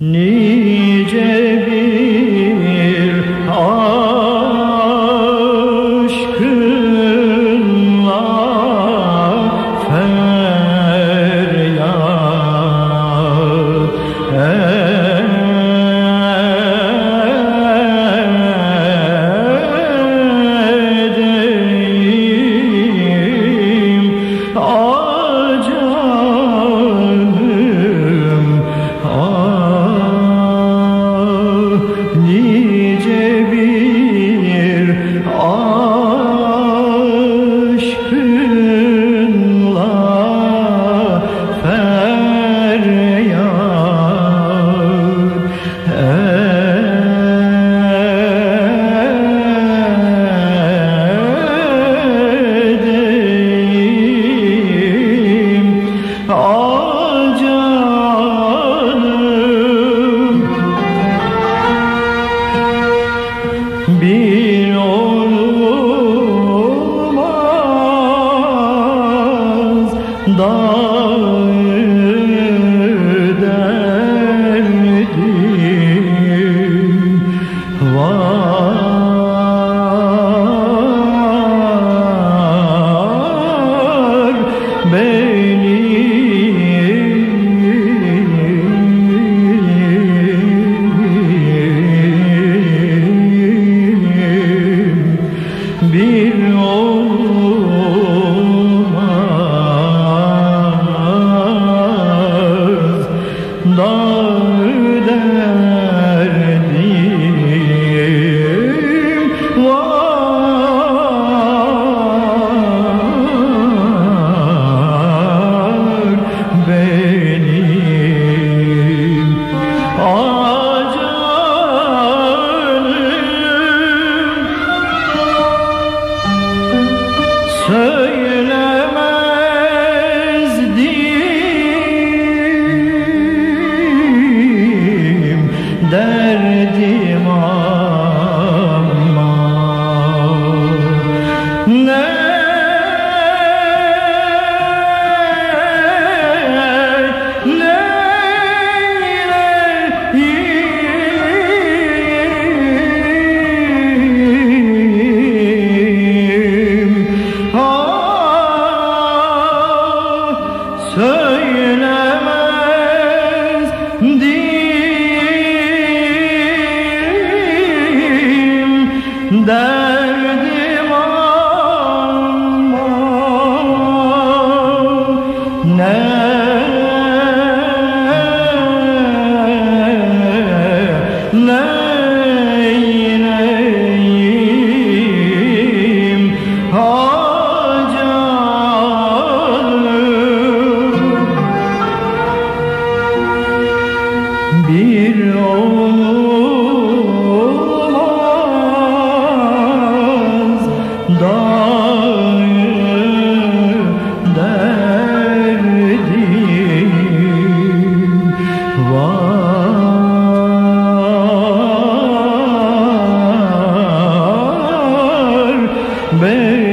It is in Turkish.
Nice bir Ah canım bir olmaz bir olmaz. Dağ derdim var. Benim Söylemezdim derdim ama ne? Bir olmaz me